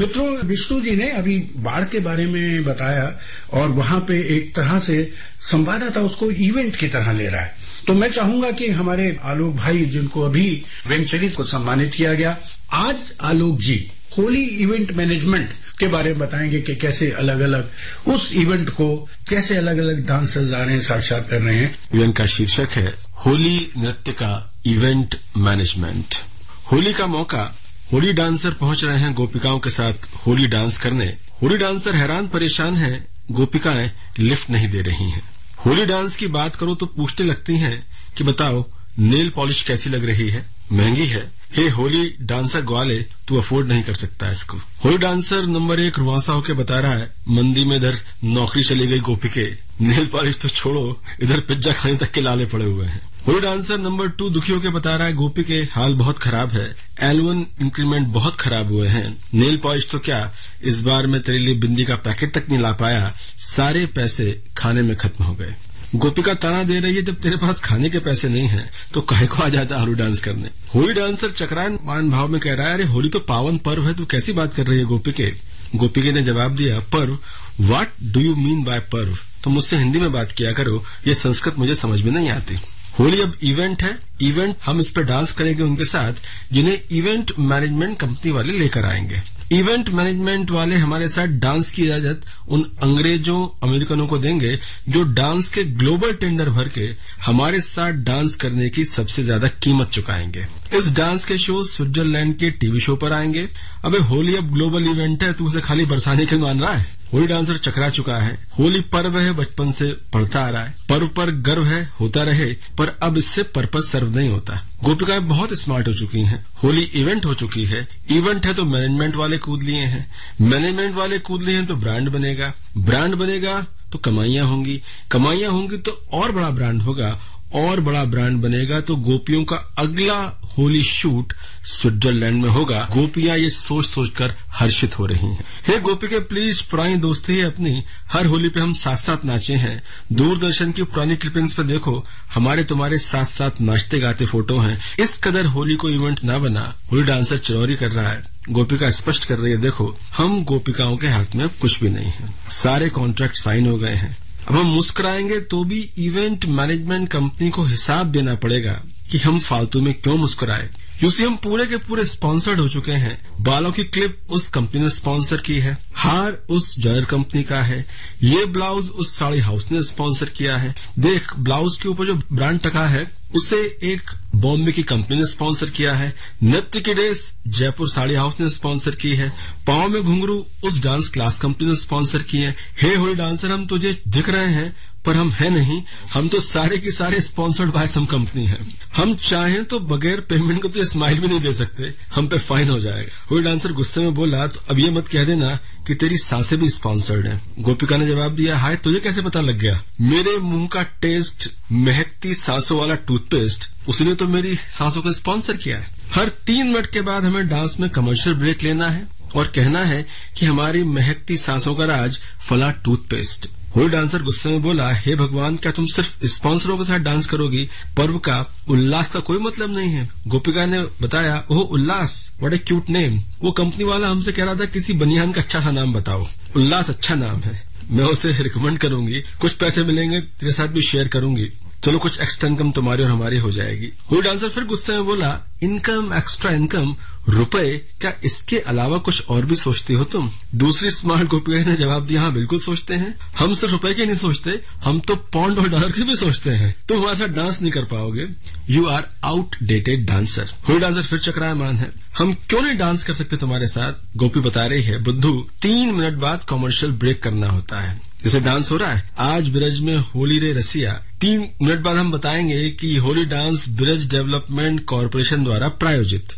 मित्रों, विष्णु जी ने अभी बाढ़ के बारे में बताया और वहाँ पे एक तरह से संवाददाता उसको इवेंट की तरह ले रहा है। तो मैं चाहूँगा कि हमारे आलोक भाई, जिनको अभी वेंचरीज को सम्मानित किया गया, आज आलोक जी होली इवेंट मैनेजमेंट के बारे में बताएँगे कि कैसे अलग अलग उस इवेंट को कैसे अलग अलग डांसर्स आ रहे हैं, साक्षात कर रहे हैं। इवेंट का शीर्षक है, होली नृत्य का इवेंट मैनेजमेंट होली का मौका होली डांसर पहुँच रहे हैं गोपिकाओं के साथ होली डांस करने। होली डांसर हैरान परेशान हैं, गोपिकाएँ लिफ्ट नहीं दे रही हैं। होली डांस की बात करो तो पूछने लगती हैं कि बताओ, नेल पॉलिश कैसी लग रही है? महँगी है? हे होली डांसर ग्वाले, तू अफोर्ड नहीं कर सकता इसको। होली डांसर नंबर एक रुआसा होकर बता रहा है, मंदी में इधर नौकरी चली गई गोपी के नेल पॉलिश तो छोड़ो, इधर पिज्जा खाने तक के लाले पड़े हुए हैं। होली डांसर नंबर टू दुखियों के बता रहा है, गोपी के हाल बहुत खराब है। एलवन इंक्रीमेंट बहुत खराब हुए हैं। नेल पॉलिश तो क्या? इस बार मैं तेरे लिए बिंदी का पैकेट तक नहीं ला पाया। सारे पैसे खाने में खत्म हो गए। गोपिका ताना दे रही है, जब तेरे पास खाने के पैसे नहीं है तो कहे को आ जाता होली डांस करने? होली डांसर चक्रायन मान भाव में कह रहा है, अरे, होली तो पावन पर्व है, तू कैसी बात कर रही है गोपी गोपिके गोपिके ने जवाब दिया, पर्व? What do you mean by पर्व? तो मुझसे हिंदी में बात किया करो, ये संस्कृत मुझे समझ में नहीं आती। होली अब इवेंट है। इवेंट हम इस पर डांस करेंगे उनके साथ, जिन्हें इवेंट मैनेजमेंट कंपनी वाले लेकर आएँगे। इवेंट मैनेजमेंट वाले हमारे साथ डांस की इजाज़त उन अंग्रेज़ों, अमेरिकनों को देंगे, जो डांस के ग्लोबल टेंडर भर के हमारे साथ डांस करने की सबसे ज़्यादा कीमत चुकाएँगे। इस डांस के शो स्विट्जरलैंड के टीवी शो पर आएँगे। अबे होली अब ग्लोबल इवेंट है, तू उसे खाली बरसाने के मान रहा है? होली डांसर चकरा चुका है। होली पर्व है, बचपन से पढ़ता आ रहा है। पर्व पर गर्व है, होता रहे, पर अब इससे पर्पज सर्व नहीं होता। गोपिकाएँ बहुत स्मार्ट हो चुकी हैं। होली इवेंट हो चुकी है। इवेंट है तो मैनेजमेंट वाले कूद लिए हैं। मैनेजमेंट वाले कूद लिए हैं तो ब्रांड बनेगा। ब्रांड बनेगा तो कमाइयाँ होंगी। कमाइयाँ होंगी तो और बड़ा ब्रांड होगा। और बड़ा ब्रांड बनेगा तो गोपियों का अगला होली शूट स्विट्जरलैंड में होगा। गोपियाँ ये सोच सोचकर हर्षित हो रही हैं। हे गोपी के प्लीज़ पुरानी दोस्ती है अपनी। हर होली पे हम साथ साथ नाचे हैं। दूरदर्शन की पुरानी क्लिपिंग्स पे देखो, हमारे तुम्हारे साथ साथ नाचते गाते फ़ोटो हैं। इस कदर होली को इवेंट ना बना। होली डांसर चरौरी कर रहा है। गोपिका स्पष्ट कर रही है, देखो, हम गोपिकाओं के हाथ में कुछ भी नहीं है। सारे कॉन्ट्रैक्ट साइन हो गए हैं। अब हम मुस्कुराएँगे तो भी इवेंट मैनेजमेंट कंपनी को हिसाब देना पड़ेगा कि हम फालतू में क्यों मुस्कुराए। यूसी हम पूरे के पूरे स्पॉन्सर्ड हो चुके हैं। बालों की क्लिप उस कंपनी ने स्पॉन्सर की है। हार उस ज्वेलर कंपनी का है। ये ब्लाउज उस साड़ी हाउस ने स्पॉन्सर किया है। देख, ब्लाउज के ऊपर जो ब्रांड टका है, उसे एक बॉम्बे की कंपनी ने स्पॉन्सर किया है। नृत्य की ड्रेस जयपुर साड़ी हाउस ने स्पॉन्सर की है। पाओ में घुंघरू उस डांस क्लास कंपनी ने स्पॉन्सर किए हैं। हे होली डांसर, हम तुझे दिख रहे हैं। पर हम है नहीं, हम तो सारे के सारे स्पॉन्सर्ड बाय सम कंपनी है। हम चाहें तो बगैर पेमेंट को तो स्माइल भी नहीं दे सकते। हम पे फाइन हो जाएगा। कोई डांसर गुस्से में बोला तो अब ये मत कह देना कि तेरी साँसें भी स्पॉन्सर्ड हैं। गोपिका ने जवाब दिया, हाय, तुझे कैसे पता लग गया? मेरे मुँह का टेस्ट महकती सांसों वाला टूथपेस्ट उसने तो मेरी सांसों को स्पॉन्सर किया है। हर तीन मिनट के बाद हमें डांस में कमर्शियल ब्रेक लेना है और कहना है कि हमारी महकती सांसों का राज फला टूथपेस्ट होली डांसर गुस्से में बोला, हे भगवान, क्या तुम सिर्फ़ स्पॉन्सरों के साथ डांस करोगी? पर्व का उल्लास का कोई मतलब नहीं है। गोपिका ने बताया, ओह, Ullas what a cute name वो कंपनी वाला हमसे कह रहा था, किसी बनियान का अच्छा सा नाम बताओ। उल्लास अच्छा नाम है। मैं उसे रिकमेंड करूँगी। कुछ पैसे मिलेंगे, तेरे साथ भी शेयर करूँगी। चलो कुछ एक्स्ट्रा इनकम तुम्हारी और हमारी हो जाएगी। होली डांसर फिर गुस्से में बोला इनकम एक्स्ट्रा इनकम रुपए, क्या इसके अलावा कुछ और भी सोचती हो तुम? दूसरी स्मार्ट गोपिका ने जवाब दिया हाँ बिल्कुल सोचते हैं। हम सिर्फ़ रुपए के नहीं सोचते, हम तो पौंड और डॉलर के भी सोचते हैं। तुम हमारे साथ डांस नहीं कर पाओगे। You are outdated dancer Holi dancer फिर चक्रायमान है। हम क्यों नहीं डांस कर सकते तुम्हारे साथ? गोपी बता रही है, बुद्धू, तीन मिनट बाद कॉमर्शियल ब्रेक करना होता है। जैसे डांस हो रहा है। आज ब्रज में होली रे रसिया। तीन मिनट बाद हम बताएँगे कि Holi dance Braj development corporation द्वारा प्रायोजित।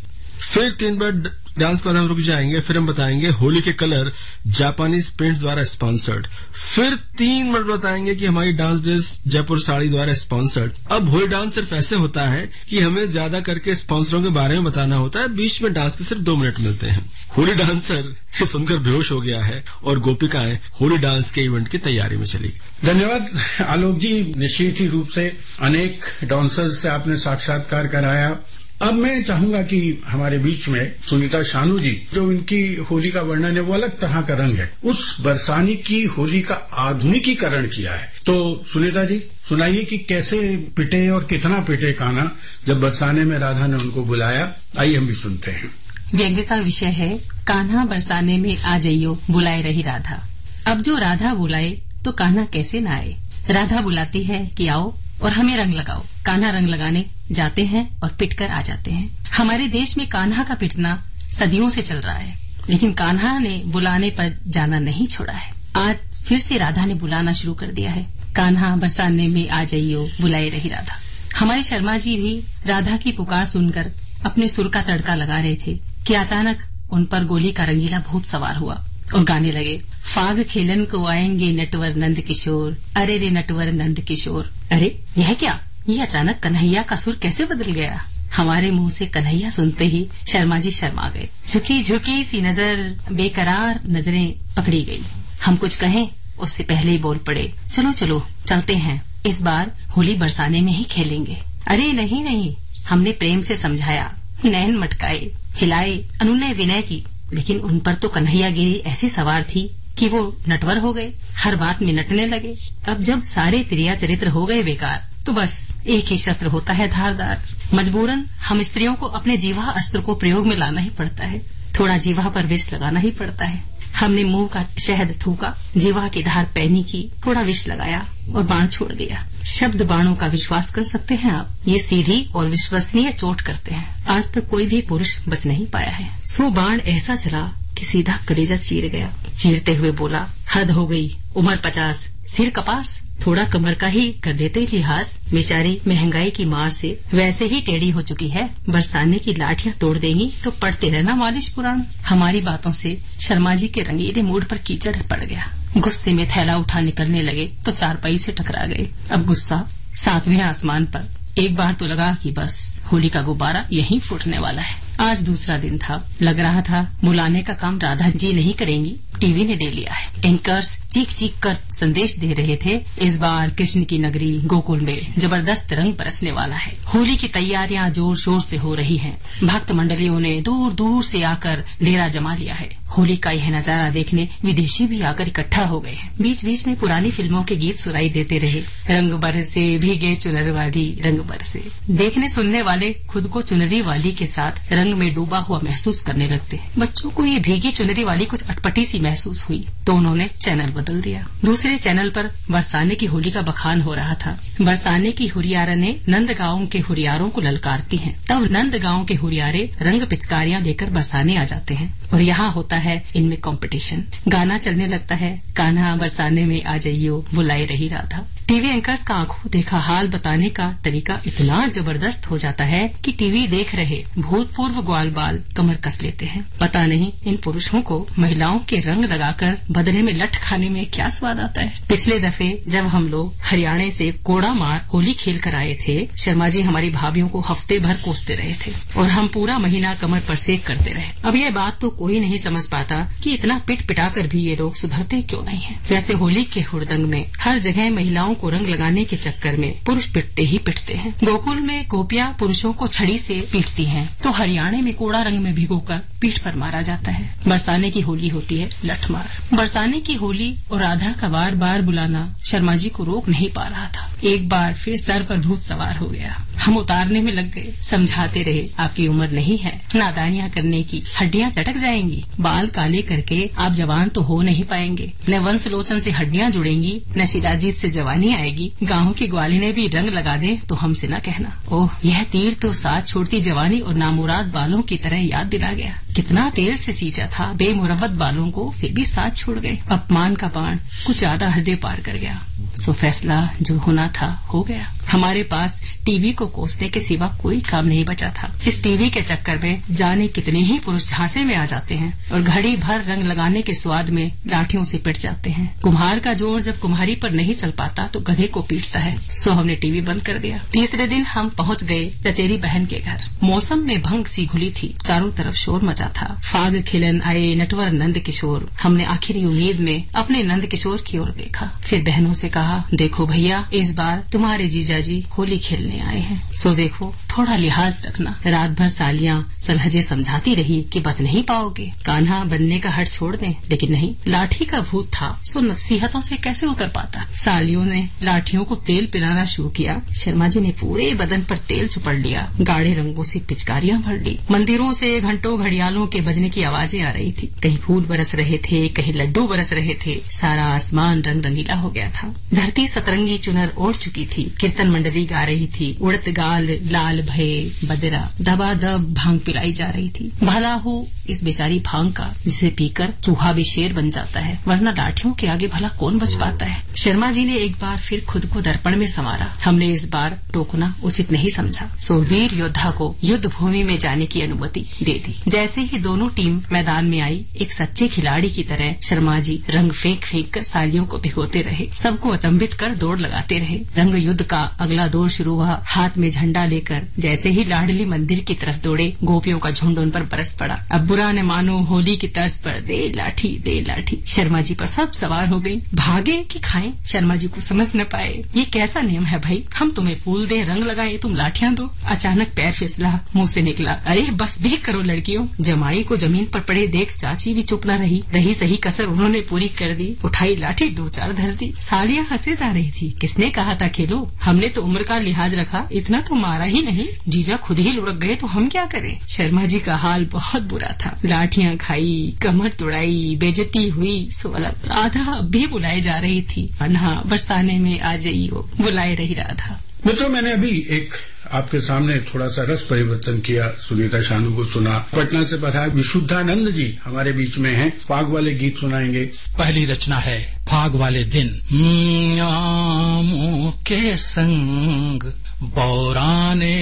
फिर तीन बार डांस पर हम रुक जाएँगे, फिर हम बताएँगे होली के कलर जापानीज पेंट द्वारा स्पॉन्सर्ड फिर तीन मिनट बताएँगे कि हमारी डांस ड्रेस जयपुर साड़ी द्वारा स्पॉन्सर्ड अब होली डांस सिर्फ़ ऐसे होता है कि हमें ज़्यादा करके स्पॉन्सरों के बारे में बताना होता है, बीच में डांस के सिर्फ़ दो मिनट मिलते हैं। होली डांसर सुनकर बेहोश हो गया है और गोपिकाएँ होली डांस के इवेंट की तैयारी में चली गई। धन्यवाद, आलोक जी, निश्चित ही रूप से अनेक डांसर्स से आपने साक्षात्कार कराया। अब मैं चाहूँगा कि हमारे बीच में सुनीता शानू जी, जो इनकी होली का वर्णन है, वो अलग तरह का रंग है। उस बरसानी की होली का आधुनिकीकरण किया है। तो सुनीता जी, सुनाइए कि कैसे पिटे और कितना पिटे काना जब बरसाने में राधा ने उनको बुलाया। आइए हम भी सुनते हैं। व्यंग्य का विषय है, कान्हा बरसाने में आ जाइयो, बुलाए रही राधा। अब जो राधा बुलाए तो कान्हा कैसे ना आए राधा बुलाती है कि आओ और हमें रंग लगाओ। कान्हा रंग लगाने जाते हैं और पिटकर आ जाते हैं। हमारे देश में कान्हा का पिटना सदियों से चल रहा है, लेकिन कान्हा ने बुलाने पर जाना नहीं छोड़ा है। आज फिर से राधा ने बुलाना शुरू कर दिया है। कान्हा बरसाने में आ जाइयो, बुलाए रही राधा। हमारे शर्मा जी भी राधा की पुकार सुनकर अपने सुर का तड़का लगा रहे थे कि अचानक उन पर गोली का रंगीला भूत सवार हुआ और गाने लगे, फाग खेलन को आएँगे नटवर नंद किशोर, अरे रे नटवर नंद किशोर। अरे, यह क्या? ये अचानक कन्हैया का सुर कैसे बदल गया? हमारे मुँह से कन्हैया सुनते ही शर्मा जी शर्मा गए। झुकी झुकी सी नज़र, बेकरार नज़रें पकड़ी गई। हम कुछ कहें, उससे पहले ही बोल पड़े, चलो चलो, चलते हैं। इस बार होली बरसाने में ही खेलेंगे। अरे, नहीं नहीं, हमने प्रेम से समझाया, नैन मटकाए, हिलाए अनुनय विनय की, लेकिन उन पर तो कन्हैया गिरी ऐसी सवार थी कि वो नटवर हो गए, हर बात में नटने लगे। अब जब सारे त्रिया चरित्र हो गए बेकार तो बस एक ही शस्त्र होता है धारदार। मजबूरन, हम स्त्रियों को अपने जीवा अस्त्र को प्रयोग में लाना ही पड़ता है। थोड़ा जीवा पर विष लगाना ही पड़ता है। हमने मुँह का शहद थूका, जीवा की धार पहनी की, थोड़ा विष लगाया और बाण छोड़ दिया। शब्द बाणों का विश्वास कर सकते हैं आप। ये सीधी और विश्वसनीय चोट करते हैं। आज तक कोई भी पुरुष बच नहीं पाया है। सो बाण ऐसा चला कि सीधा कलेजा चीर गया। चीरते हुए बोला, हद हो गई, उम्र पचास, सिर कपास, थोड़ा कमर का ही कर लेते लिहाज। बेचारी महँगाई की मार से वैसे ही टेढ़ी हो चुकी है। बरसाने की लाठियाँ तोड़ देंगी तो पढ़ते रहना मालिश पुराण। हमारी बातों से शर्मा जी के रंगीले मूड पर कीचड़ पड़ गया। गुस्से में थैला उठा निकलने लगे तो चारपाई से टकरा गए। अब गुस्सा सातवें आसमान पर। एक बार तो लगा कि बस होली का गुब्बारा यहीं फूटने वाला है। आज दूसरा दिन था। लग रहा था बुलाने का काम राधा जी नहीं करेंगी। टीवी ने ले लिया है। एंकर्स चीख चीख कर संदेश दे रहे थे, इस बार कृष्ण की नगरी गोकुल में ज़बरदस्त रंग बरसने वाला है। होली की तैयारियाँ ज़ोर शोर से हो रही हैं। भक्त मंडलियों ने दूर दूर से आकर डेरा जमा लिया है। होली का यह नज़ारा देखने विदेशी भी आकर इकट्ठा हो गए हैं। बीच बीच में पुरानी फ़िल्मों के गीत सुनाई देते रहे। रंग बरसे, भीगे चुनर वाली, रंग बरसे। देखने सुनने वाले खुद को चुनरी वाली के साथ रंग में डूबा हुआ महसूस करने लगते बच्चों को ये भीगी चुनरी वाली कुछ अटपटी सी महसूस हुई। तो उन्होंने चैनल बदल दिया। दूसरे चैनल पर बरसाने की होली का बखान हो रहा था। बरसाने की हुरियारा ने नंद गाँव के हुरियारों को ललकारती हैं। तब नंद गाँव के हुरियारे रंग पिचकारियाँ लेकर बरसाने आ जाते हैं। और यहाँ होता है इनमें कंपटीशन गाना चलने लगता है। कान्हा, बरसाने में आ जाइयो बुलाई रही राधा। टीवी एंकर्स का आँखों देखा हाल बताने का तरीका इतना ज़बरदस्त हो जाता है कि टीवी देख रहे भूतपूर्व ग्वाल बाल कमर कस लेते हैं। पता नहीं इन पुरुषों को महिलाओं के रंग लगाकर बदले में लठ खाने में क्या स्वाद आता है। पिछले दफे जब हम लोग हरियाणा से कोड़ा मार होली खेल कर आए थे, शर्मा जी हमारी भाभीियों को हफ़्ते भर कोसते रहे थे और हम पूरा महीना कमर पर सेक करते रहे। अब यह बात तो कोई नहीं समझ पाता कि इतना पिट पिटा कर भी ये लोग सुधरते क्यों नहीं है। वैसे होली के हुड़दंग में हर जगह महिलाओं को रंग लगाने के चक्कर में पुरुष पिटते ही पिटते हैं। गोकुल में गोपियाँ पुरुषों को छड़ी से पीटती हैं तो हरियाणा में कोड़ा रंग में भिगोकर पीठ पर मारा जाता है। बरसाने की होली होती है लठमार। बरसाने की होली और राधा का बार बार बुलाना शर्मा जी को रोक नहीं पा रहा था। एक बार फिर सर पर भूत सवार हो गया। हम उतारने में लग गए। समझाते रहे, आपकी उम्र नहीं है। नादानियाँ करने की हड्डियाँ चटक जाएँगी। बाल काले करके आप जवान तो हो नहीं पाएँगे। न वंश लोचन से हड्डियाँ जुड़ेंगी, न शिलाजीत से जवानी आएगी। गाँव की ग्वाली ने भी रंग लगा दे तो हमसे न कहना। ओह, यह तीर तो साथ छोड़ती जवानी और नामुराद बालों की तरह याद दिला गया। कितना तेल से सींचा था बेमुरवत बालों को फिर भी साथ छोड़ गए। अपमान का बाण कुछ ज़्यादा हृदय पार कर गया। सो फैसला जो होना था, हो गया। हमारे पास टीवी को कोसने के सिवा कोई काम नहीं बचा था। इस टीवी के चक्कर में जाने कितने ही पुरुष झांसे में आ जाते हैं और घड़ी भर रंग लगाने के स्वाद में लाठियों से पिट जाते हैं। कुम्हार का ज़ोर जब कुम्हारी पर नहीं चल पाता तो गधे को पीटता है। सो हमने टीवी बंद कर दिया। तीसरे दिन हम पहुँच गए चचेरी बहन के घर। मौसम में भंग सी घुली थी। चारों तरफ़ शोर मचा था। फाग खिलन आए नटवर नंद किशोर हमने आखिरी उम्मीद में अपने नंद किशोर की ओर देखा। फिर बहनों से कहा, देखो भैया, इस बार तुम्हारे जीजा जी होली खेलने आए हैं। सो देखो थोड़ा लिहाज रखना। रात भर सालियाँ सलहजे समझाती रही कि बच नहीं पाओगे। कान्हा बनने का हट छोड़ दें, लेकिन नहीं, लाठी का भूत था, सो नसीहतों से कैसे उतर पाता? सालियों ने लाठियों को तेल पिलाना शुरू किया। शर्मा जी ने पूरे बदन पर तेल चुपड़ लिया। गाढ़े रंगों से पिचकारियाँ भर ली। मंदिरों से घंटों घड़ियालों के बजने की आवाज़ें आ रही थी। कहीं फूल बरस रहे थे, कहीं लड्डू बरस रहे थे। सारा आसमान रंग रंगीला हो गया था। धरती सतरंगी चुनर ओढ़ चुकी थी। कीर्तन मंडली गा रही थी। उड़त गाल, लाल भय बदरा दबा दब भाँग पिलाई जा रही थी। भला हो इस बेचारी भाँग का, जिसे पीकर चूहा भी शेर बन जाता है। वरना लाठियों के आगे भला कौन बच पाता है? शर्मा जी ने एक बार फिर खुद को दर्पण में संवारा। हमने इस बार टोकना उचित नहीं समझा। सो वीर योद्धा को युद्ध भूमि में जाने की अनुमति दे दी। जैसे ही दोनों टीम मैदान में आई, एक सच्चे खिलाड़ी की तरह शर्मा जी रंग फेंक फेंक कर सालियों को भिगोते रहे। सबको अचंबित कर दौड़ लगाते रहे। रंग युद्ध का अगला दौर शुरू हुआ। हाथ में झंडा लेकर जैसे ही लाडली मंदिर की तरफ़ दौड़े, गोपियों का झुंड उन पर बरस पड़ा। अब बुरा न मानो, होली की तर्ज पर दे लाठी दे लाठी। शर्मा जी पर सब सवार हो गई भागे कि खाएँ? शर्मा जी को समझ न पाए। ये कैसा नियम है भाई? हम तुम्हें फूल दे, रंग लगाए, तुम लाठियाँ दो। अचानक पैर फिसला, मुँह से निकला। अरे, बस देख करो लड़कियों। जमाई को ज़मीन पर पड़े देख चाची भी चुप न रही। रही सही कसर उन्होंने पूरी कर दी। उठाई लाठी दो चार धस दी। सालियाँ हंसे जा रही थी। किसने कहा था खेलो? हमने तो उम्र का लिहाज रखा। इतना तो मारा ही नहीं। जीजा खुद ही लुढ़क गए तो हम क्या करें? शर्मा जी का हाल बहुत बुरा था। लाठियाँ खाई कमर तोड़ाई बेजती हुई राधा अब भी बुलाई जा रही थी। अन्हा बरसाने में आ जाइयो बुलाए रही राधा। मित्रों मैंने अभी एक आपके सामने थोड़ा सा रस परिवर्तन किया। सुनीता शानू को सुना। पटना से पता विशुद्धानंद जी हमारे बीच में हैं। फाग वाले गीत सुनाएँगे। पहली रचना है फाग वाले दिन। आमों के संग बौराने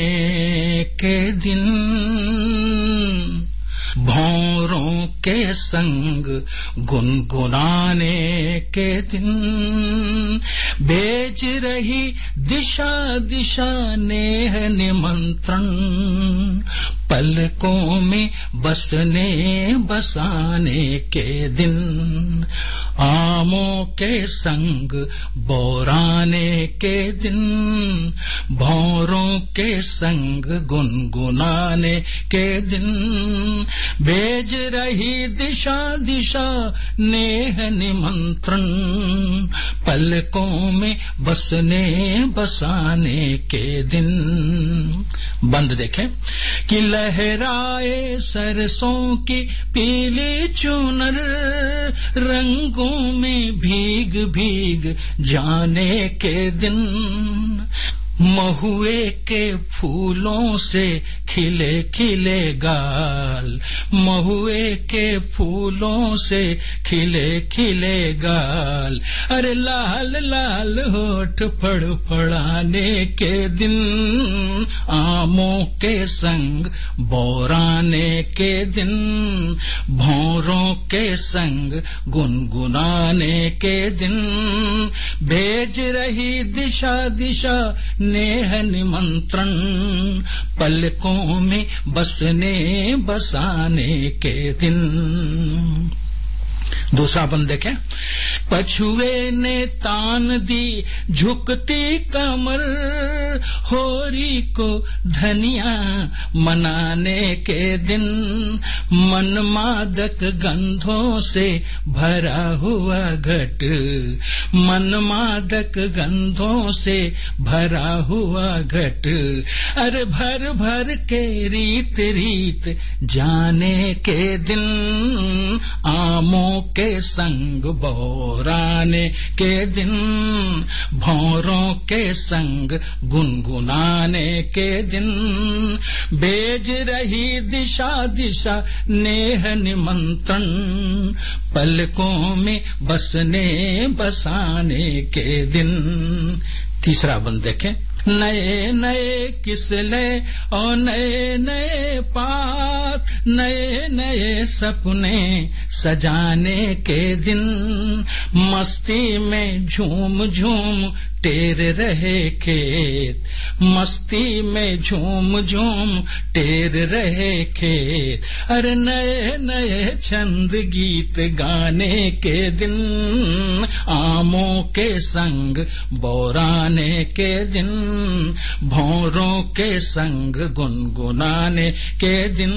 के दिन भौरों के संग गुनगुनाने के दिन भेज रही दिशा दिशा नेह निमंत्रण पलकों में बसने बसाने के दिन, आमों के संग बोराने के दिन, भौरों के संग गुनगुनाने के दिन। भेज रही दिशा दिशा नेह निमंत्रण, पलकों में बसने बसाने के दिन। बंद देखें कि लहराए सरसों के पीले चुनर रंगों में भीग भीग जाने के दिन। महुए के फूलों से खिले खिले गाल। महुए के फूलों से खिले खिले गाल। अरे लाल लाल होठ फड़ फड़ाने के दिन, आमों के संग बोराने के दिन, भौरों के संग गुनगुनाने के दिन। भेज रही दिशा दिशा नेह निमंत्रण पलकों में बसने बसाने के दिन। दूसरा बंद देखें। पछुए ने तान दी झुकती कमर, होरी को धनिया मनाने के दिन मन मादक गंधों से भरा हुआ घट, मन मादक गंधों से भरा हुआ घट। अरे भर भर के रीत रीत जाने के दिन आमों के संग बोराने के दिन, भौरों के संग गुनगुनाने के दिन। बेज रही दिशा दिशा नेह निमंत्रण, पलकों में बसने बसाने के दिन। तीसरा बंद देखें। नए नए किसले और नए नए पात नए नए सपने सजाने के दिन मस्ती में झूम झूम टेर रहे खेत, मस्ती में झूम झूम टेर रहे खेत। अरे नए नए छंद गीत गाने के दिन, आमों के संग बोराने के दिन, भौरों के संग गुनगुनाने के दिन।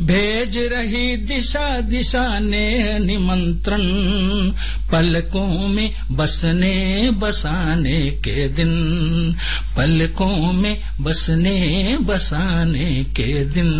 भेज रही दिशा दिशा ने निमंत्रण, पलकों में बसने, बसाने के दिन पलकों में बसने बसाने के दिन।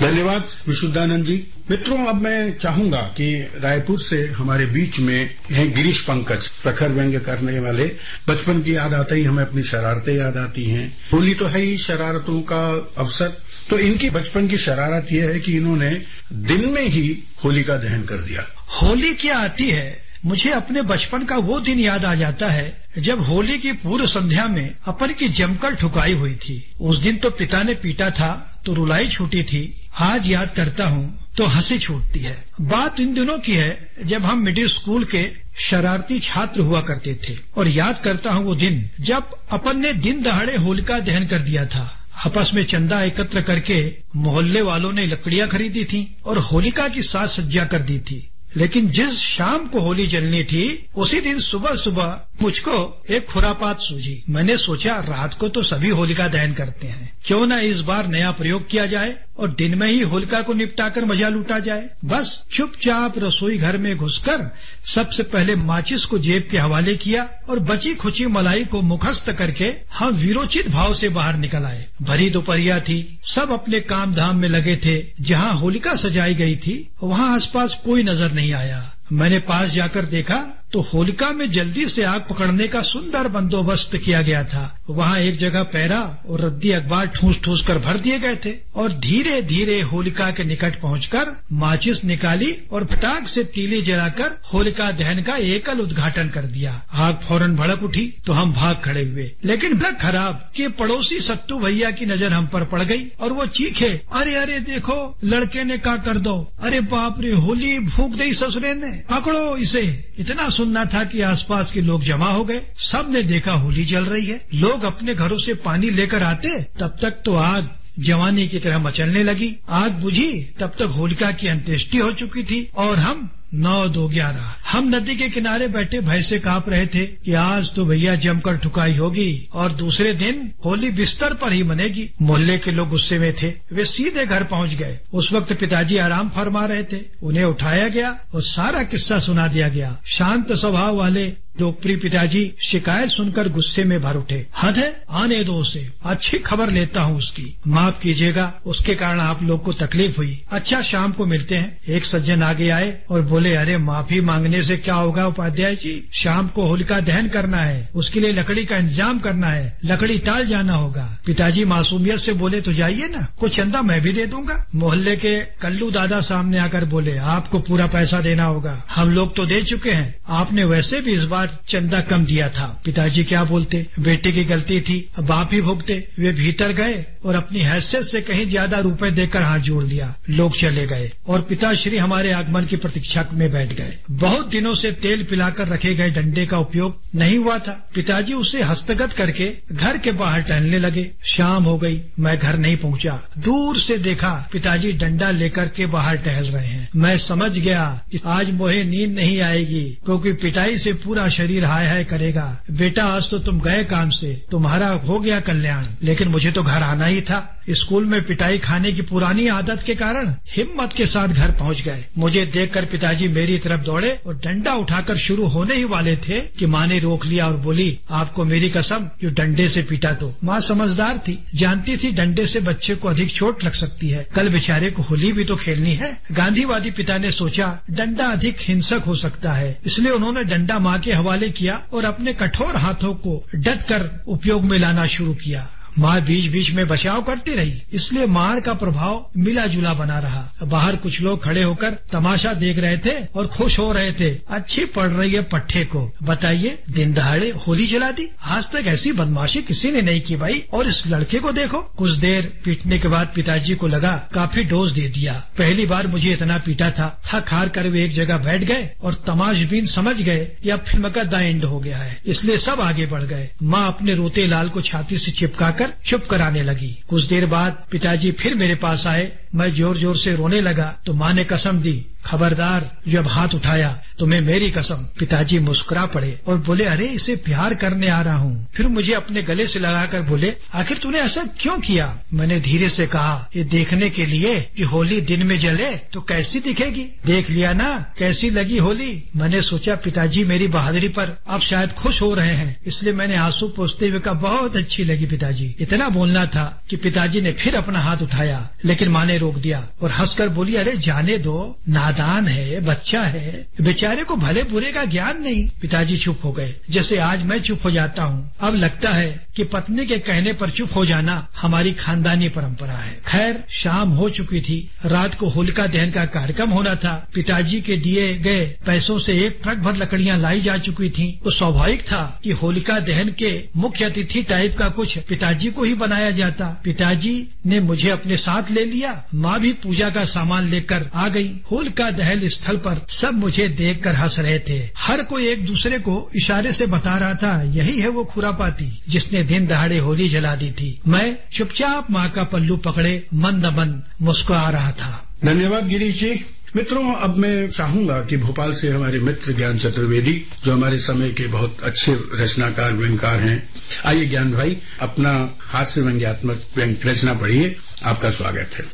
धन्यवाद विशुद्धानंद जी। मित्रों अब मैं चाहूँगा कि रायपुर से हमारे बीच में हैं गिरीश पंकज प्रखर व्यंग्य करने वाले। बचपन की याद आते ही हमें अपनी शरारतें याद आती हैं। होली तो है ही शरारतों का अवसर। तो इनकी बचपन की शरारत यह है कि इन्होंने दिन में ही होली का दहन कर दिया। होली क्या आती है? मुझे अपने बचपन का वो दिन याद आ जाता है जब होली की पूर्व संध्या में अपन की जमकर ठुकाई हुई थी। उस दिन तो पिता ने पीटा था तो रुलाई छूटी थी। आज याद करता हूँ तो हँसी छूटती है। बात इन दिनों की है, जब हम मिडिल स्कूल के शरारती छात्र हुआ करते थे। और याद करता हूँ वो दिन, जब अपन ने दिन दहाड़े होलिका दहन कर दिया था। आपस में चंदा एकत्र करके मोहल्ले वालों ने लकड़ियाँ खरीदी थी और होलिका की साज सज्जा कर दी थी। लेकिन जिस शाम को होली जलनी थी, उसी दिन सुबह सुबह मुझको एक खुरापात सूझी। मैंने सोचा, रात को तो सभी होलिका दहन करते हैं। क्यों ना इस बार नया प्रयोग किया जाए? और दिन में ही होलिका को निपटाकर मज़ा लूटा जाए। बस चुपचाप रसोई घर में घुसकर सबसे पहले माचिस को जेब के हवाले किया और बची खुची मलाई को मुखस्त करके हम विरोचित भाव से बाहर निकल आए। भरी दोपहरिया थी। सब अपने काम धाम में लगे थे। जहाँ होलिका सजाई गई थी, वहाँ आसपास कोई नज़र नहीं आया। मैंने पास जाकर देखा तो होलिका में जल्दी से आग पकड़ने का सुंदर बंदोबस्त किया गया था। वहाँ एक जगह पैरा और रद्दी अखबार ठूस ठूस कर भर दिए गए थे और धीरे धीरे होलिका के निकट पहुंचकर माचिस निकाली और फटाक से तीली जलाकर होलिका दहन का एकल उद्घाटन कर दिया। आग फ़ौरन भड़क उठी तो हम भाग खड़े हुए। लेकिन बड़ा खराब कि पड़ोसी सत्तू भैया की नज़र हम पर पड़ गई और वो चीखे, अरे अरे, देखो, लड़के ने का कर दो। अरे बाप रे, होली फूक दी ससुरे ने। पकड़ो इसे। इतना सुनना था कि आसपास के लोग जमा हो गए। सबने देखा होली जल रही है। लोग अपने घरों से पानी लेकर आते। तब तक तो आग जवानी की तरह मचलने लगी। आग बुझी। तब तक होलिका की अंत्येष्टि हो चुकी थी और हम नौ दो ग्यारह। हम नदी के किनारे बैठे भय से काँप रहे थे कि आज तो भैया जमकर ठुकाई होगी और दूसरे दिन होली बिस्तर पर ही मनेगी। मोहल्ले के लोग गुस्से में थे। वे सीधे घर पहुँच गए। उस वक्त पिताजी आराम फरमा रहे थे। उन्हें उठाया गया और सारा किस्सा सुना दिया गया। शांत स्वभाव वाले लोकप्रिय पिताजी शिकायत सुनकर गुस्से में भर उठे। हद है, आने दो उसे। अच्छी खबर लेता हूँ उसकी। माफ़ कीजिएगा, उसके कारण आप लोग को तकलीफ़ हुई। अच्छा शाम को मिलते हैं। एक सज्जन आगे आए और बोले अरे, माफ़ी मांगने से क्या होगा उपाध्याय जी? शाम को होलिका दहन करना है। उसके लिए लकड़ी का इंतज़ाम करना है। लकड़ी टाल जाना होगा। पिताजी मासूमियत से बोले तो जाइए ना। कुछ चंदा मैं भी दे दूँगा। मोहल्ले के कल्लू दादा सामने आकर बोले, आपको पूरा पैसा देना होगा। हम लोग तो दे चुके हैं। आपने वैसे भी इस बार चंदा कम दिया था। पिताजी क्या बोलते? बेटे की गलती थी। बाप ही भुगते। वे भीतर गए और अपनी हैसियत से कहीं ज़्यादा रुपए देकर हाथ जोड़ लिया लोग चले गए और पिताश्री हमारे आगमन की प्रतीक्षा में बैठ गए। बहुत दिनों से तेल पिलाकर रखे गए डंडे का उपयोग नहीं हुआ था। पिताजी उसे हस्तगत करके घर के बाहर टहलने लगे। शाम हो गई। मैं घर नहीं पहुँचा। दूर से देखा पिताजी डंडा लेकर के बाहर टहल रहे हैं। मैं समझ गया कि आज मोहे नींद नहीं आएगी, क्योंकि पिटाई से पूरा शरीर हाय हाय करेगा। बेटा, आज तो तुम गए काम से। तुम्हारा हो गया कल्याण। लेकिन मुझे तो घर आना ही था। स्कूल में पिटाई खाने की पुरानी आदत के कारण हिम्मत के साथ घर पहुँच गए। मुझे देखकर पिताजी मेरी तरफ़ दौड़े और डंडा उठाकर शुरू होने ही वाले थे कि माँ ने रोक लिया और बोली, आपको मेरी कसम, जो डंडे से पीटा तो। माँ समझदार थी, जानती थी डंडे से बच्चे को अधिक चोट लग सकती है। कल बेचारे को होली भी तो खेलनी है। गांधीवादी पिता ने सोचा, डंडा अधिक हिंसक हो सकता है। इसलिए उन्होंने डंडा माँ के हवाले किया और अपने कठोर हाथों को डट कर उपयोग में लाना शुरू किया। माँ बीच बीच में बचाव करती रही। इसलिए मार का प्रभाव मिला जुला बना रहा। बाहर कुछ लोग खड़े होकर तमाशा देख रहे थे और खुश हो रहे थे। अच्छी पड़ रही है पट्टे को। बताइए, दिन दहाड़े होली जला दी? आज तक ऐसी बदमाशी किसी ने नहीं की भाई। और इस लड़के को देखो। कुछ देर पीटने के बाद पिताजी को लगा, काफ़ी डोज दे दिया। पहली बार मुझे इतना पीटा था। थक हार कर वे एक जगह बैठ गए और तमाशबीन समझ गए अब फ़िल्म का द एंड हो गया है। इसलिए सब आगे बढ़ गए। माँ अपने रोते लाल को छाती से चिपका कर चुप कराने लगी। कुछ देर बाद पिताजी फिर मेरे पास आए। मैं ज़ोर ज़ोर से रोने लगा तो माँ ने कसम दी। खबरदार, जब हाथ उठाया तो मैं मेरी कसम, पिताजी मुस्कुरा पड़े और बोले, अरे, इसे प्यार करने आ रहा हूँ। फिर मुझे अपने गले से लगाकर बोले, आखिर तूने ऐसा क्यों किया? मैंने धीरे से कहा, ये देखने के लिए कि होली दिन में जले तो कैसी दिखेगी? देख लिया ना, कैसी लगी होली? मैंने सोचा, पिताजी मेरी बहादुरी पर अब शायद खुश हो रहे हैं, इसलिए मैंने आँसू पोसते हुए कहा, बहुत अच्छी लगी पिताजी। इतना बोलना था कि पिताजी ने फिर अपना हाथ उठाया, लेकिन माँ ने रोक दिया और हंसकर बोली, अरे, जाने दो, नादान है, बच्चा है, बेचारे को भले बुरे का ज्ञान नहीं। पिताजी चुप हो गए। जैसे आज मैं चुप हो जाता हूँ। अब लगता है कि पत्नी के कहने पर चुप हो जाना हमारी खानदानी परंपरा है। खैर, शाम हो चुकी थी। रात को होलिका दहन का कार्यक्रम होना था। पिताजी के दिए गए पैसों से एक ट्रक भर लकड़ियाँ लाई जा चुकी थी। तो स्वाभाविक था कि होलिका दहन के मुख्य अतिथि टाइप का कुछ पिताजी को ही बनाया जाता। पिताजी ने मुझे अपने साथ ले लिया। माँ भी पूजा का सामान लेकर आ गई। होलिका दहन स्थल पर सब मुझे देखकर हंस रहे थे। हर कोई एक दूसरे को इशारे से बता रहा था यही है वो खुरापाती जिसने दिन दहाड़े होली जला दी थी। मैं चुपचाप माँ का पल्लू पकड़े मंद मन मुस्कुरा रहा था। धन्यवाद गिरीश जी। मित्रों अब मैं चाहूँगा कि भोपाल से हमारे मित्र ज्ञान चतुर्वेदी जो हमारे समय के बहुत अच्छे रचनाकार व्यंगकार हैं आइए ज्ञान भाई अपना हास्य व्यंग्यात्मक व्यंग रचना पढ़िए। आपका स्वागत है।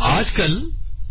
आजकल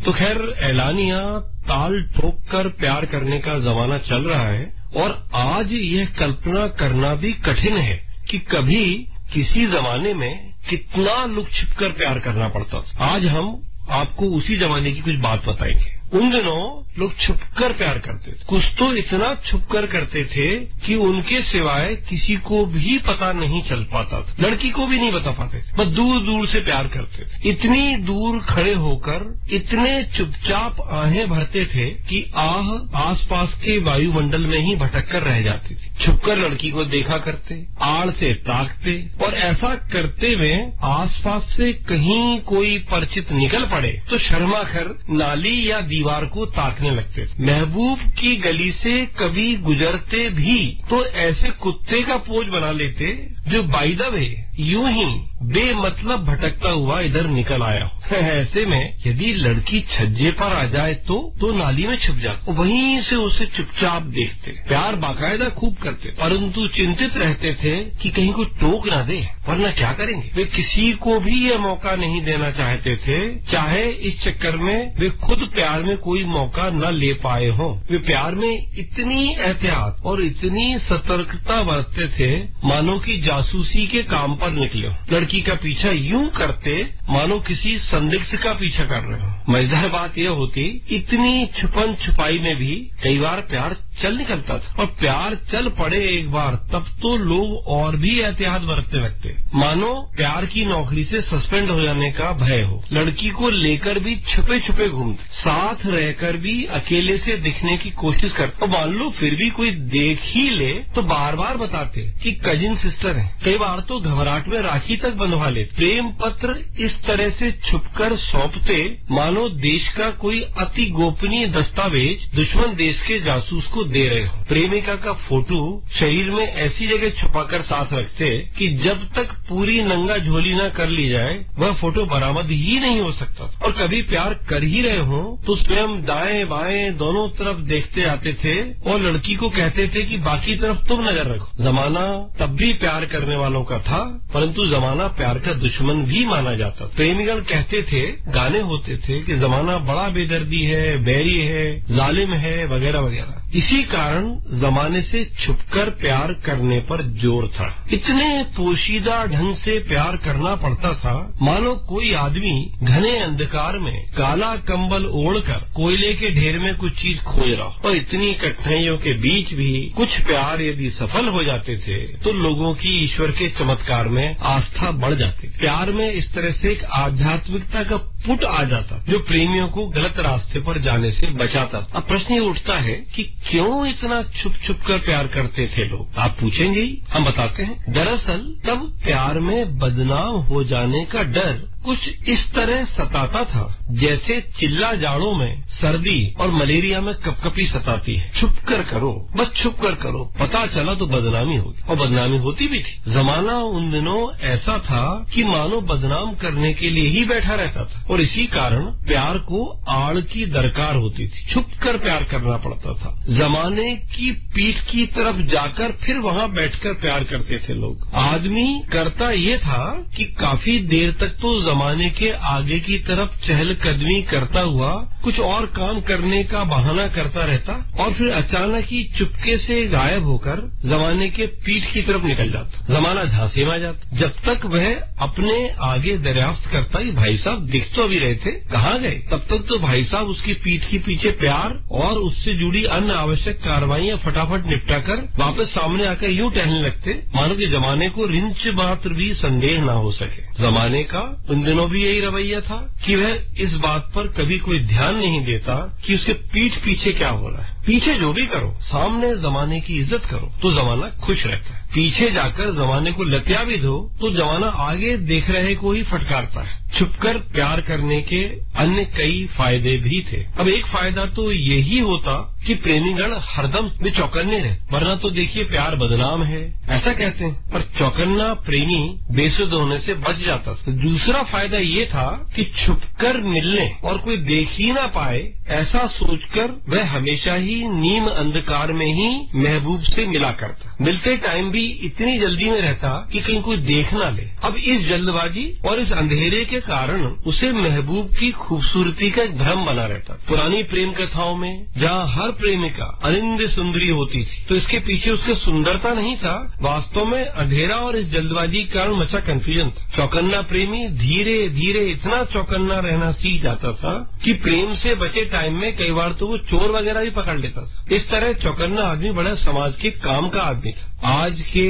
तो खैर, ऐलानिया ताल ठोक कर प्यार करने का जमाना चल रहा है और आज यह कल्पना करना भी कठिन है कि कभी किसी जमाने में कितना लुक छिप कर प्यार करना पड़ता आज हम आपको उसी जमाने की कुछ बात बताएँगे। उन दिनों लोग छुपकर प्यार करते थे। कुछ तो इतना छुपकर करते थे कि उनके सिवाय किसी को भी पता नहीं चल पाता था। लड़की को भी नहीं बता पाते थे। बस दूर दूर से प्यार करते थे। इतनी दूर खड़े होकर इतने चुपचाप आहें भरते थे कि आह, आसपास के वायुमंडल में ही भटक कर रह जाती थी। छुपकर लड़की को देखा करते, आड़ से ताकते और ऐसा करते हुए आसपास से कहीं कोई परिचित निकल पड़े तो शर्मा नाली या को ताकने लगते थे। महबूब की गली से कभी गुजरते भी तो ऐसे कुत्ते का पोज बना लेते जो बाई द वे यूँ ही बेमतलब भटकता हुआ इधर निकल आया ऐसे में यदि लड़की छज्जे पर आ जाए तो तो नाली में छुप जाते। वहीं से उसे चुपचाप देखते। प्यार बाकायदा खूब करते। परंतु चिंतित रहते थे कि कहीं को टोक ना दे, वरना क्या करेंगे? वे किसी को भी ये मौका नहीं देना चाहते थे, चाहे इस चक्कर में वे खुद प्यार में कोई मौका न ले पाए हों। वे प्यार में इतनी एहतियात और इतनी सतर्कता बरतते थे, मानो कि जासूसी के काम पर निकले हो। लड़की का पीछा यूँ करते, मानो किसी संदिग्ध का पीछा कर रहे हो। मज़ेदार बात यह होती, इतनी छुपन छुपाई में भी कई बार प्यार चल निकलता था। और प्यार चल पड़े एक बार, तब तो लोग और भी एहतियात बरतने लगते। मानो, प्यार की नौकरी से सस्पेंड हो जाने का भय हो। लड़की को लेकर भी छुपे छुपे घूमते साथ रहकर भी अकेले से दिखने की कोशिश करते और मान लो, फिर भी कोई देख ही ले तो बार बार बताते कि कजिन सिस्टर है। कई बार तो घबराहट में राखी तक बंधवा ले। प्रेम पत्र इस तरह से छुपकर सौंपते, मानो देश का कोई अति गोपनीय दस्तावेज़ दुश्मन देश के जासूस को दे रहे हो। प्रेमिका का फ़ोटो शरीर में ऐसी जगह छुपाकर साथ रखते कि जब तक पूरी नंगा झोली न कर ली जाए, वह फ़ोटो बरामद ही नहीं हो सकता और कभी प्यार कर ही रहे हो तो स्वयं दाएँ बाएँ दोनों तरफ़ देखते आते थे और लड़की को कहते थे कि बाकी तरफ़ तुम नज़र रखो। जमाना तब भी प्यार करने वालों का था, परंतु जमाना प्यार का दुश्मन भी माना जाता प्रेमिगण कहते थे, गाने होते थे कि जमाना बड़ा बेदर्दी है, बैरी है, जालिम है, वगैरह वगैरह। इसी इसी कारण जमाने से छुपकर प्यार करने पर ज़ोर था। इतने पोशीदा ढंग से प्यार करना पड़ता था। मानो कोई आदमी घने अंधकार में काला कंबल ओढ़कर कोयले के ढेर में कुछ चीज़ खोज रहा और इतनी कठिनाइयों के बीच भी कुछ प्यार यदि सफल हो जाते थे तो लोगों की ईश्वर के चमत्कार में आस्था बढ़ जाती। प्यार में इस तरह से एक आध्यात्मिकता का पुट आ जाता, जो प्रेमियों को गलत रास्ते पर जाने से बचाता। अब प्रश्न ये उठता है कि क्यों इतना छुप छुप कर प्यार करते थे लोग? आप पूछेंगे हम बताते हैं। दरअसल, तब प्यार में बदनाम हो जाने का डर कुछ इस तरह सताता था, जैसे चिल्ला जाड़ों में सर्दी और मलेरिया में कपकपी सताती है। छुप कर करो, बस छुप कर करो, पता चला तो बदनामी होगी। और बदनामी होती भी थी। जमाना उन दिनों ऐसा था कि मानो बदनाम करने के लिए ही बैठा रहता था। और इसी कारण प्यार को आड़ की दरकार होती थी। छुप कर प्यार करना पड़ता था। जमाने की पीठ की तरफ़ जाकर फिर वहाँ बैठकर प्यार करते थे लोग। आदमी करता ये था कि काफ़ी देर तक तो जमाने के आगे की तरफ़ चहलकदमी करता हुआ, कुछ और काम करने का बहाना करता रहता और फिर अचानक ही चुपके से गायब होकर जमाने के पीठ की तरफ़ निकल जाता। जमाना झांसे में आ जाता। जब तक वह अपने आगे दरियाफ्त करता ही भाई साहब दिख तो अभी रहे थे, कहाँ गए? तब तक तो भाई साहब उसकी पीठ के पीछे प्यार और उससे जुड़ी अन्य आवश्यक कार्रवाइयाँ फटाफट निपटा कर वापस सामने आकर यूँ टहलने लगते, मानो कि जमाने को रिंच मात्र भी संदेह न हो सके। जमाने का, उन दिनों भी यही रवैया था कि वह इस बात पर कभी कोई ध्यान नहीं देता कि उसके पीठ पीछे क्या हो रहा है। पीछे जो भी करो, सामने जमाने की इज़्ज़त करो तो जमाना खुश रहता है। पीछे जाकर जमाने को लतिया भी दो तो जमाना आगे देख रहे को ही फटकारता है छुपकर प्यार करने के अन्य कई फ़ायदे भी थे। अब एक फ़ायदा तो यही होता कि प्रेमीगण हरदम में चौकन्ने रहे वरना तो देखिए प्यार बदनाम है। ऐसा कहते हैं। पर चौकन्ना प्रेमी बेसुद होने से बच जाता था। दूसरा फ़ायदा ये था कि छुपकर मिलने और कोई देख ही ना पाए, ऐसा सोचकर वह हमेशा ही नीम अंधकार में ही महबूब से मिला करता। मिलते टाइम भी इतनी जल्दी में रहता कि कहीं कोई देख ना ले। अब इस जल्दबाजी और इस अंधेरे के कारण उसे महबूब की खूबसूरती का एक भ्रम बना रहता। पुरानी प्रेम कथाओं में जहाँ हर प्रेमिका अनिंद सुंदरी होती थी तो इसके पीछे उसके सुंदरता नहीं था, वास्तव में अंधेरा और इस जल्दबाजी के कारण मचा कन्फ्यूज़न था। चौकन्ना प्रेमी धीरे धीरे इतना चौकन्ना रहना सीख जाता था कि प्रेम से बचे टाइम में कई बार तो वो चोर वगैरह भी पकड़ लेता था। इस तरह चौकन्ना आदमी बड़ा समाज के काम का आदमी था। आज के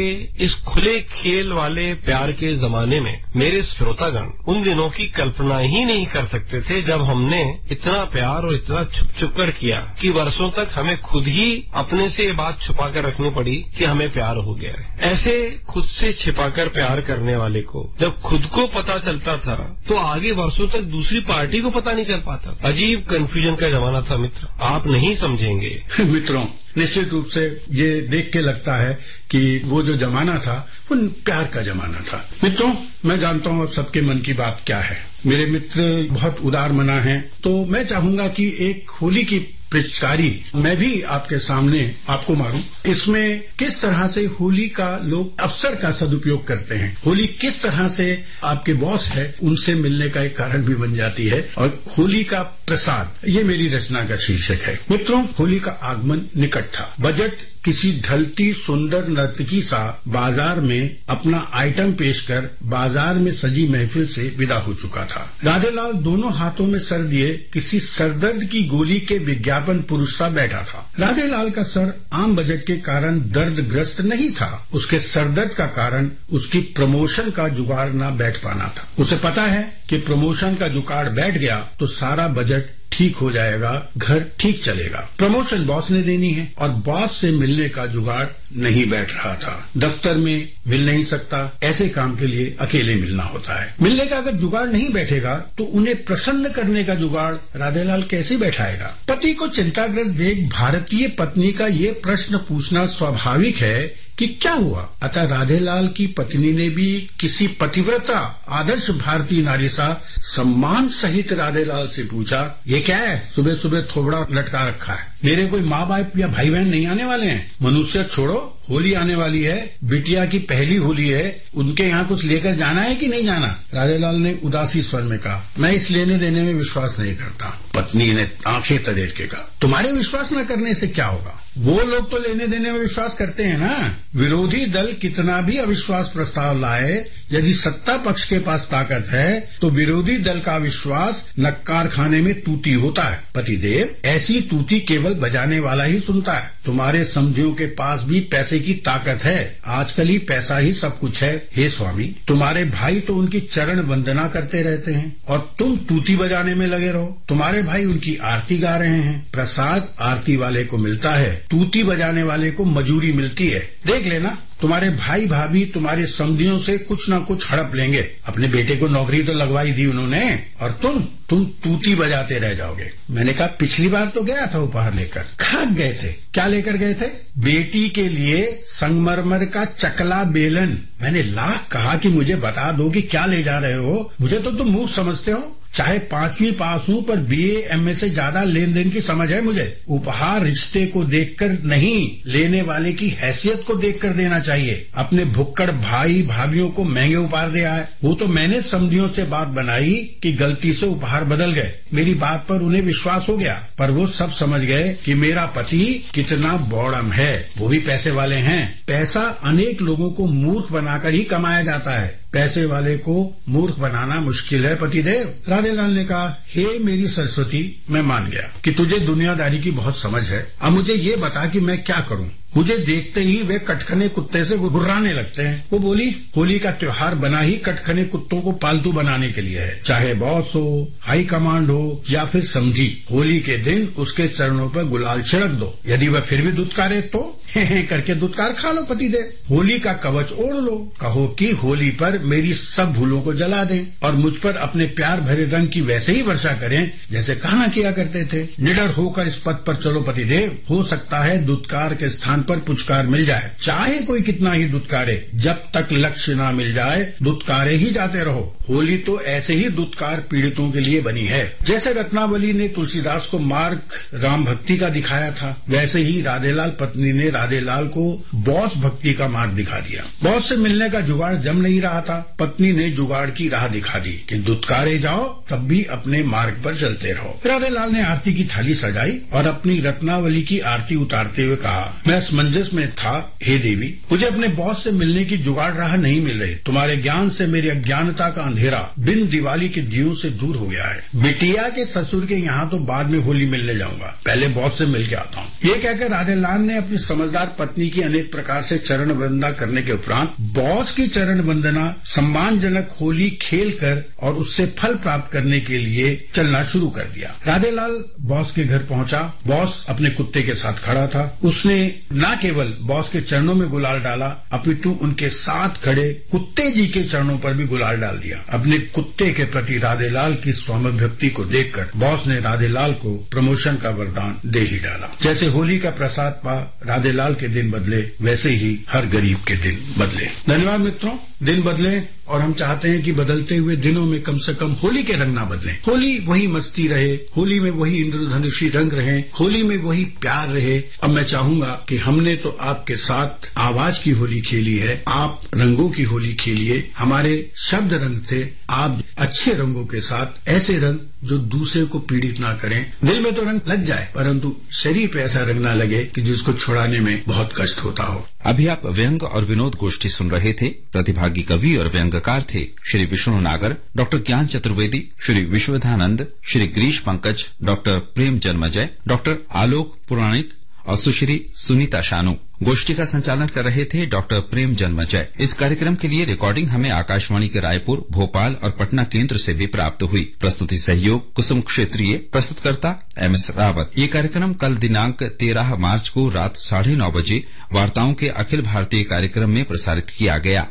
इस खुले खेल वाले प्यार के जमाने में मेरे श्रोतागण उन दिनों की कल्पना ही नहीं कर सकते थे जब हमने इतना प्यार और इतना छुप छुप कर किया कि वर्षों तक हमें खुद ही अपने से ये बात छुपा कर रखनी पड़ी कि हमें प्यार हो गया है। ऐसे खुद से छिपाकर प्यार करने वाले को जब खुद को पता चलता था तो आगे वर्षों तक दूसरी पार्टी को पता नहीं चल पाता अजीब कंफ्यूजन का जमाना था मित्र। आप नहीं समझेंगे। मित्रों निश्चित रूप से ये देख के लगता है कि वो जो जमाना था, वो प्यार का जमाना था। मित्रों, मैं जानता हूँ अब सबके मन की बात क्या है। मेरे मित्र बहुत उदार मना है तो मैं चाहूँगा कि एक होली की पिचकारी। मैं भी आपके सामने आपको मारूं। इसमें किस तरह से होली का लोग अवसर का सदुपयोग करते हैं? होली किस तरह से आपके बॉस है? उनसे मिलने का एक कारण भी बन जाती है। और होली का प्रसाद, ये मेरी रचना का शीर्षक है। मित्रों, होली का आगमन निकट था। बजट किसी ढलती सुंदर नर्तकी सा बाज़ार में अपना आइटम पेश कर बाज़ार में सजी महफिल से विदा हो चुका था। राधेलाल दोनों हाथों में सर दिए किसी सरदर्द की गोली के विज्ञापन पुरुष सा बैठा था। राधेलाल का सर आम बजट के कारण दर्द ग्रस्त नहीं था। उसके सरदर्द का कारण उसकी प्रमोशन का जुगाड़ न बैठ पाना था। उसे पता है कि प्रमोशन का जुगाड़ बैठ गया तो सारा बजट ठीक हो जाएगा, घर ठीक चलेगा। प्रमोशन बॉस ने देनी है और बॉस से मिलने का जुगाड़ नहीं बैठ रहा था। दफ्तर में मिल नहीं सकता, ऐसे काम के लिए अकेले मिलना होता है। मिलने का अगर जुगाड़ नहीं बैठेगा तो उन्हें प्रसन्न करने का जुगाड़ राधेलाल कैसे बैठाएगा? पति को चिंताग्रस्त देख भारतीय पत्नी का ये प्रश्न पूछना स्वाभाविक है कि क्या हुआ? अतः राधेलाल की पत्नी ने भी किसी पतिव्रता, आदर्श भारतीय नारी सा सम्मान सहित राधेलाल से पूछा, ये क्या है? सुबह सुबह थोबड़ा लटका रखा है। मेरे कोई माँ बाप या भाई बहन नहीं आने वाले हैं? मनुष्य छोड़ो। होली आने वाली है, बिटिया की पहली होली है, उनके यहाँ कुछ लेकर जाना है कि नहीं जाना? राजेलाल ने उदासी स्वर में कहा, मैं इस लेने देने में विश्वास नहीं करता। पत्नी ने आँखें तरेर के कहा, तुम्हारे विश्वास न करने से क्या होगा? वो लोग तो लेने देने में विश्वास करते हैं ना। विरोधी दल कितना भी अविश्वास प्रस्ताव लाए, यदि सत्ता पक्ष के पास ताकत है तो विरोधी दल का विश्वास नक्कार खाने में तूती होता है। पतिदेव, ऐसी तूती केवल बजाने वाला ही सुनता है। तुम्हारे समझियों के पास भी पैसे की ताकत है। आजकल ही पैसा ही सब कुछ है। हे स्वामी, तुम्हारे भाई तो उनकी चरण वंदना करते रहते हैं और तुम तूती बजाने में लगे रहो। तुम्हारे भाई उनकी आरती गा रहे हैं। प्रसाद आरती वाले को मिलता है। तूती बजाने वाले को मजूरी मिलती है। देख लेना। तुम्हारे भाई भाभी तुम्हारे समधियों से कुछ ना कुछ हड़प लेंगे। अपने बेटे को नौकरी तो लगवाई दी उन्होंने, और तुम तुम तूती बजाते रह जाओगे। मैंने कहा, पिछली बार तो गया था उपहार लेकर। कहा गए थे। क्या लेकर गए थे? बेटी के लिए संगमरमर का चकला बेलन। मैंने लाख कहा कि मुझे बता दो कि क्या ले जा रहे हो। मुझे तो तुम मुँह समझते हो। चाहे पांचवी पास हूँ, पर बीए एमए से ज़्यादा लेन देन की समझ है मुझे। उपहार रिश्ते को देखकर नहीं, लेने वाले की हैसियत को देखकर देना चाहिए। अपने भुक्कड़ भाई भाभीियों को महँगे उपहार दिया है वो तो मैंने समझियों से बात बनाई कि गलती से उपहार बदल गए। मेरी बात पर उन्हें विश्वास हो गया, पर वो सब समझ गए कि मेरा पति कितना बौड़म है। वो भी पैसे वाले हैं। पैसा अनेक लोगों को मूर्ख बनाकर ही कमाया जाता है। पैसे वाले को मूर्ख बनाना मुश्किल है पतिदेव। राधेलाल ने कहा हे मेरी सरस्वती मैं मान गया कि तुझे दुनियादारी की बहुत समझ है। अब मुझे ये बता कि मैं क्या करूँ। मुझे देखते ही वे कटखने कुत्ते से गुर्राने लगते हैं। वो बोली होली का त्योहार बना ही कटखने कुत्तों को पालतू बनाने के लिए है। चाहे बॉस हो हाई कमांड हो या फिर समझी होली के दिन उसके चरणों पर गुलाल छिड़क दो। यदि वह फिर भी दुत्कारे तो? करके दुत्कार खा लो पति दे होली का कवच ओढ़ लो। कहो कि होली पर मेरी सब भूलों को जला दें और मुझ पर अपने प्यार भरे रंग की वैसे ही वर्षा करें जैसे कहना किया करते थे। निडर होकर इस पद पर चलो पतिदेव। हो सकता है दुत्कार के स्थान पर पुचकार मिल जाए। चाहे कोई कितना ही दुत्कारे, जब तक लक्ष्य ना मिल जाए, दुत्कारे ही जाते रहो। होली तो ऐसे ही दुत्कार पीड़ितों के लिए बनी है। जैसे रत्नावली ने तुलसीदास को मार्ग राम भक्ति का दिखाया था, वैसे ही राधेलाल पत्नी ने राधेलाल को बॉस भक्ति का मार्ग दिखा दिया। बॉस से मिलने का जुगाड़ जम नहीं रहा था। पत्नी ने जुगाड़ की राह दिखा दी कि दुत्कारे जाओ, तब भी अपने मार्ग पर चलते रहो। राधेलाल ने आरती की थाली सजाई और अपनी रत्नावली की आरती उतारते हुए कहा, मैं असमंजस में था, हे देवी, मुझे अपने बॉस से मिलने की जुगाड़ राह नहीं मिल रही। तुम्हारे ज्ञान से मेरी अज्ञानता का अंधेरा बिन दिवाली के दियों से दूर हो गया है। बिटिया के ससुर के यहाँ तो बाद में होली मिलने जाऊँगा। पहले बॉस से मिल के आता हूँ। ये कहकर राधेलाल ने अपनी समझदार पत्नी की अनेक प्रकार से चरण वंदना करने के उपरांत बॉस की चरण वंदना सम्मानजनक होली खेल कर और उससे फल प्राप्त करने के लिए चलना शुरू कर दिया। राधेलाल बॉस के घर पहुँचा। बॉस अपने कुत्ते के साथ खड़ा था। उसने न केवल बॉस के चरणों में गुलाल डाला, अपितु उनके साथ खड़े कुत्ते जी के चरणों पर भी गुलाल डाल दिया। अपने कुत्ते के प्रति राधेलाल की स्वामिभक्ति को देखकर बॉस ने राधेलाल को प्रमोशन का वरदान दे ही डाला। जैसे होली का प्रसाद पा, राधेलाल के दिन बदले, वैसे ही हर गरीब के दिन बदले। धन्यवाद मित्रों, दिन बदले और हम चाहते हैं कि बदलते हुए दिनों में कम से कम होली के रंग ना बदलें। होली वही मस्ती रहे, होली में वही इंद्रधनुषी रंग रहे, होली में वही प्यार रहे। अब मैं चाहूँगा कि हमने तो आपके साथ आवाज़ की होली खेली है, आप रंगों की होली खेलिए हमारे शब्द रंग थे, आप अच्छे रंगों के साथ, ऐसे रंग जो दूसरे को पीड़ित ना करें, दिल में तो रंग लग जाए, परंतु शरीर पे ऐसा रंग ना लगे कि जिसको छुड़ाने में बहुत कष्ट होता हो। अभी आप व्यंग और विनोद गोष्ठी सुन रहे थे। प्रतिभागी कवि और व्यंगकार थे Shri Vishnu Nagar, doctor Gyan Chaturvedi, Shri Vishwadhanand, Shri Girish Pankaj, doctor Prem Janmajay, doctor Alok Puranik और सुश्री सुनीता शानू। गोष्ठी का संचालन कर रहे थे डॉक्टर प्रेम जन्मजय। इस कार्यक्रम के लिए रिकॉर्डिंग हमें आकाशवाणी के रायपुर, भोपाल और पटना केंद्र से भी प्राप्त हुई। प्रस्तुति सहयोग कुसुम क्षेत्रीय, प्रस्तुतकर्ता एम एस रावत। ये कार्यक्रम कल दिनांक तेरह मार्च को रात साढ़े नौ बजे वार्ताओं के अखिल भारतीय कार्यक्रम में प्रसारित किया गया।